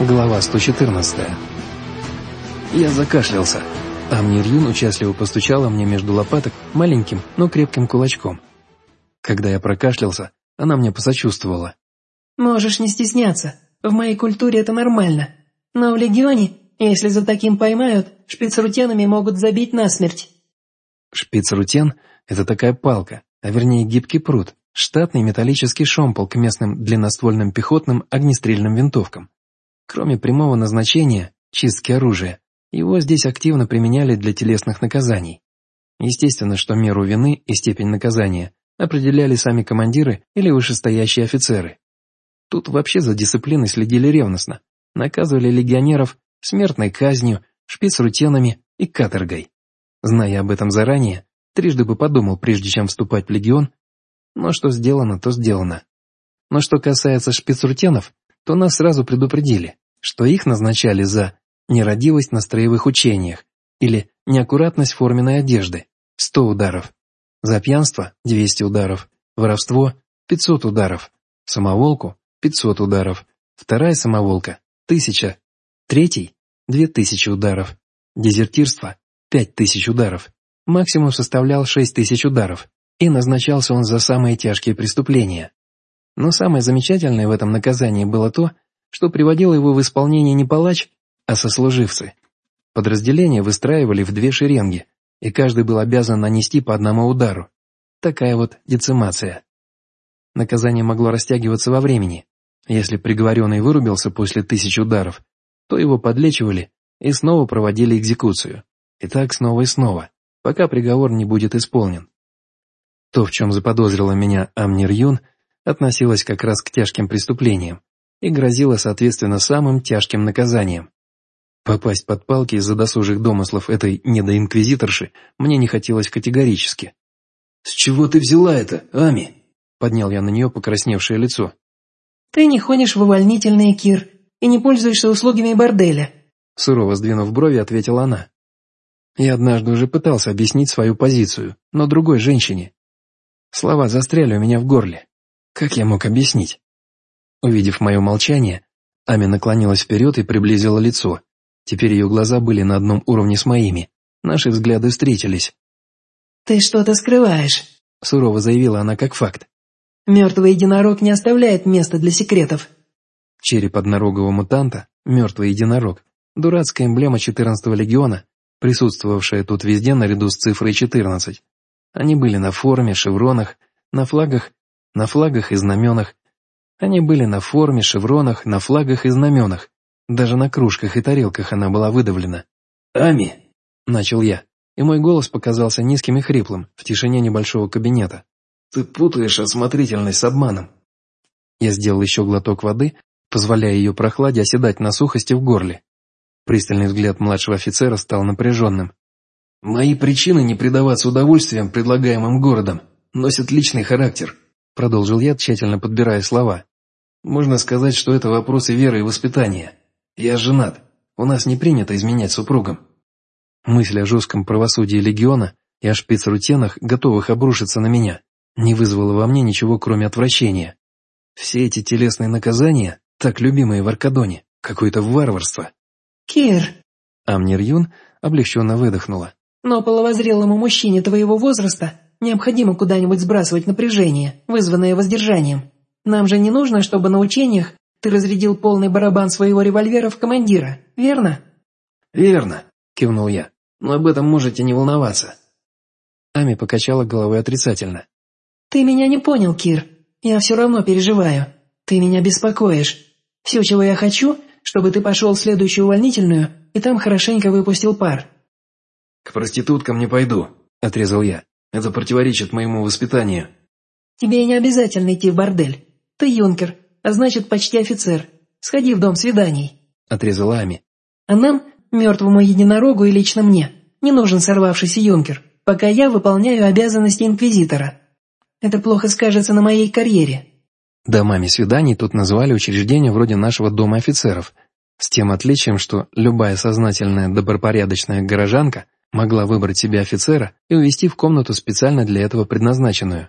Глава 114. Я закашлялся, а Мнирьюн участливо постучала мне между лопаток маленьким, но крепким кулачком. Когда я прокашлялся, она мне посочувствовала. «Можешь не стесняться, в моей культуре это нормально. Но в Легионе, если за таким поймают, шпицрутенами могут забить насмерть». Шпицрутен — это такая палка, а вернее гибкий пруд, штатный металлический шомпол к местным длинноствольным пехотным огнестрельным винтовкам. Кроме прямого назначения – чистки оружия, его здесь активно применяли для телесных наказаний. Естественно, что меру вины и степень наказания определяли сами командиры или вышестоящие офицеры. Тут вообще за дисциплиной следили ревностно, наказывали легионеров смертной казнью, шпицрутенами и каторгой. Зная об этом заранее, трижды бы подумал, прежде чем вступать в легион, но что сделано, то сделано. Но что касается шпицрутенов, то нас сразу предупредили что их назначали за нерадивость на строевых учениях или неаккуратность форменной одежды – 100 ударов, за пьянство – 200 ударов, воровство – 500 ударов, самоволку – 500 ударов, вторая самоволка – 1000, третий – 2000 ударов, дезертирство – 5000 ударов, максимум составлял 6000 ударов, и назначался он за самые тяжкие преступления. Но самое замечательное в этом наказании было то, что приводило его в исполнение не палач, а сослуживцы. Подразделения выстраивали в две шеренги, и каждый был обязан нанести по одному удару. Такая вот децимация. Наказание могло растягиваться во времени. Если приговоренный вырубился после тысячи ударов, то его подлечивали и снова проводили экзекуцию. И так снова и снова, пока приговор не будет исполнен. То, в чем заподозрила меня Амнир Юн, относилось как раз к тяжким преступлениям, и грозило, соответственно, самым тяжким наказанием. Попасть под палки из-за досужих домыслов этой недоинквизиторши мне не хотелось категорически. «С чего ты взяла это, Ами?» Поднял я на нее покрасневшее лицо. «Ты не ходишь в увольнительный, Кир, и не пользуешься услугами борделя», сурово сдвинув брови, ответила она. Я однажды уже пытался объяснить свою позицию, но другой женщине. Слова застряли у меня в горле. Как я мог объяснить? Увидев мое молчание, Ами наклонилась вперед и приблизила лицо. Теперь ее глаза были на одном уровне с моими. Наши взгляды встретились. «Ты что-то скрываешь», — сурово заявила она как факт. «Мертвый единорог не оставляет места для секретов». Череп однорогого мутанта, мертвый единорог, дурацкая эмблема 14-го легиона, присутствовавшая тут везде наряду с цифрой 14. Они были на форме, шевронах, на флагах, на флагах и знаменах, они были на форме, шевронах, на флагах и знаменах. Даже на кружках и тарелках она была выдавлена. «Ами!» — начал я, и мой голос показался низким и хриплым в тишине небольшого кабинета. «Ты путаешь осмотрительность с обманом». Я сделал еще глоток воды, позволяя ее прохладе оседать на сухости в горле. Пристальный взгляд младшего офицера стал напряженным. «Мои причины не предаваться удовольствиям, предлагаемым городом, носят личный характер», — продолжил я, тщательно подбирая слова. Можно сказать, что это вопросы веры и воспитания. Я женат. У нас не принято изменять супругам. Мысль о жестком правосудии легиона и о шпицрутенах, готовых обрушиться на меня, не вызвала во мне ничего, кроме отвращения. Все эти телесные наказания, так любимые в Аркадоне, какое-то варварство. «Кир!» Амнир Юн облегченно выдохнула. «Но половозрелому мужчине твоего возраста необходимо куда-нибудь сбрасывать напряжение, вызванное воздержанием. Нам же не нужно, чтобы на учениях ты разрядил полный барабан своего револьвера в командира, верно?» «Верно», — кивнул я. «Но об этом можете не волноваться». Ами покачала головой отрицательно. «Ты меня не понял, Кир. Я все равно переживаю. Ты меня беспокоишь. Все, чего я хочу, чтобы ты пошел в следующую увольнительную и там хорошенько выпустил пар». «К проституткам не пойду», — отрезал я. «Это противоречит моему воспитанию». «Тебе не обязательно идти в бордель. Ты юнкер, а значит почти офицер. Сходи в дом свиданий», — отрезала Ами. «А нам, мертвому единорогу и лично мне, не нужен сорвавшийся юнкер, пока я выполняю обязанности инквизитора. Это плохо скажется на моей карьере». Домами свиданий тут называли учреждения вроде нашего дома офицеров, с тем отличием, что любая сознательная добропорядочная горожанка могла выбрать себе офицера и увести в комнату специально для этого предназначенную.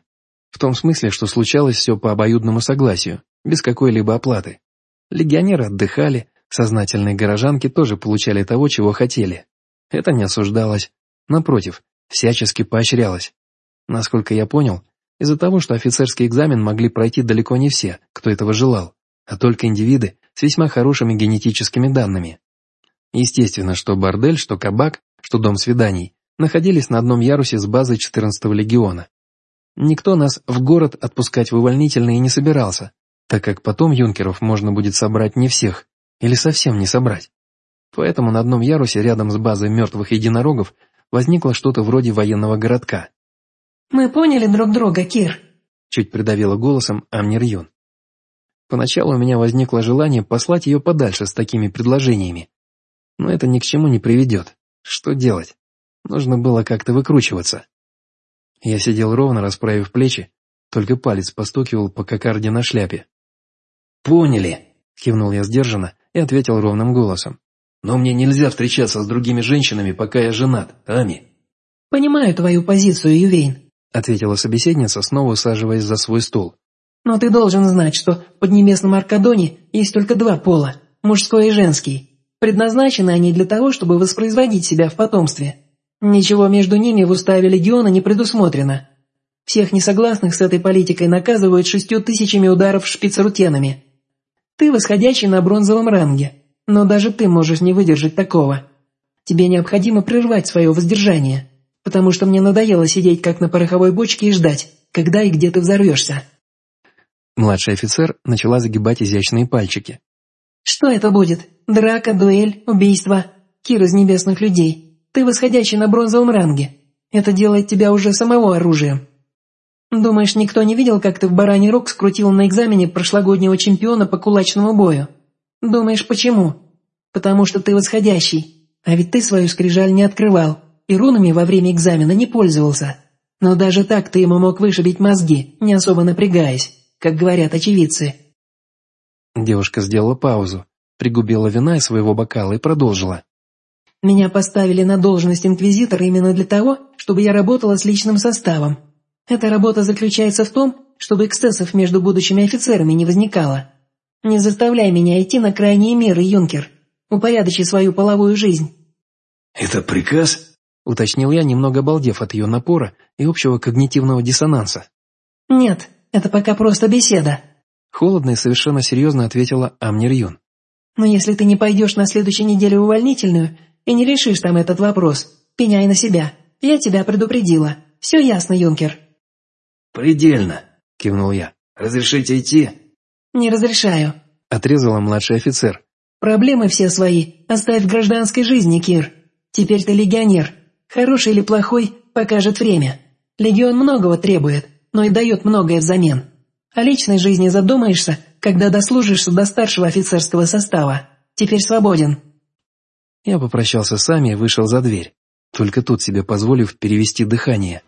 В том смысле, что случалось все по обоюдному согласию, без какой-либо оплаты. Легионеры отдыхали, Сознательные горожанки тоже получали того, чего хотели. Это не осуждалось. Напротив, всячески поощрялось. Насколько я понял, из-за того, что офицерский экзамен могли пройти далеко не все, кто этого желал, а только индивиды с весьма хорошими генетическими данными. Естественно, что бордель, что кабак, что дом свиданий находились на одном ярусе с базой 14-го легиона. Никто нас в город отпускать в увольнительные не собирался, так как потом юнкеров можно будет собрать не всех, или совсем не собрать. Поэтому на одном ярусе рядом с базой мертвых единорогов возникло что-то вроде военного городка. «Мы поняли друг друга, Кир», — чуть придавила голосом Амнир Юн. Поначалу у меня возникло желание послать ее подальше с такими предложениями. Но это ни к чему не приведет. Что делать? Нужно было как-то выкручиваться. Я сидел ровно, расправив плечи, только палец постукивал по кокарде на шляпе. «Поняли», — кивнул я сдержанно и ответил ровным голосом. «Но мне нельзя встречаться с другими женщинами, пока я женат, Ами». «Понимаю твою позицию, Ювейн», — ответила собеседница, снова усаживаясь за свой стол. «Но ты должен знать, что в Поднебесном Аркадоне есть только два пола, мужской и женский. Предназначены они для того, чтобы воспроизводить себя в потомстве. Ничего между ними в уставе легиона не предусмотрено. Всех несогласных с этой политикой наказывают шестью тысячами ударов шпицрутенами. Ты восходящий на бронзовом ранге, но даже ты можешь не выдержать такого. Тебе необходимо прервать свое воздержание, потому что мне надоело сидеть как на пороховой бочке и ждать, когда и где ты взорвешься». Младший офицер начала загибать изящные пальчики. «Что это будет? Драка, дуэль, убийство? Кир из небесных людей?» Ты восходящий на бронзовом ранге. Это делает тебя уже самого оружием. Думаешь, никто не видел, как ты в бараний рог скрутил на экзамене прошлогоднего чемпиона по кулачному бою? Думаешь, почему? Потому что ты восходящий. А ведь ты свою скрижаль не открывал и рунами во время экзамена не пользовался. Но даже так ты ему мог вышибить мозги, не особо напрягаясь, как говорят очевидцы. Девушка сделала паузу, пригубила вина из своего бокала и продолжила. Меня поставили на должность инквизитора именно для того, чтобы я работала с личным составом. Эта работа заключается в том, чтобы эксцессов между будущими офицерами не возникало. Не заставляй меня идти на крайние меры, юнкер. Упорядочи свою половую жизнь». «Это приказ?» — уточнил я, немного обалдев от ее напора и общего когнитивного диссонанса. «Нет, это пока просто беседа», — холодно и совершенно серьезно ответила Амнир Юн. «Но если ты не пойдешь на следующей неделе увольнительную, и не решишь там этот вопрос. Пеняй на себя. Я тебя предупредила. Все ясно, юнкер». «Предельно», — кивнул я. «Разрешите идти?» «Не разрешаю», — отрезала младший офицер. «Проблемы все свои. Оставь в гражданской жизни, Кир. Теперь ты легионер. Хороший или плохой, покажет время. Легион многого требует, но и дает многое взамен. О личной жизни задумаешься, когда дослужишься до старшего офицерского состава. Теперь свободен». Я попрощался с Ами и вышел за дверь, только тут себе позволив перевести дыхание.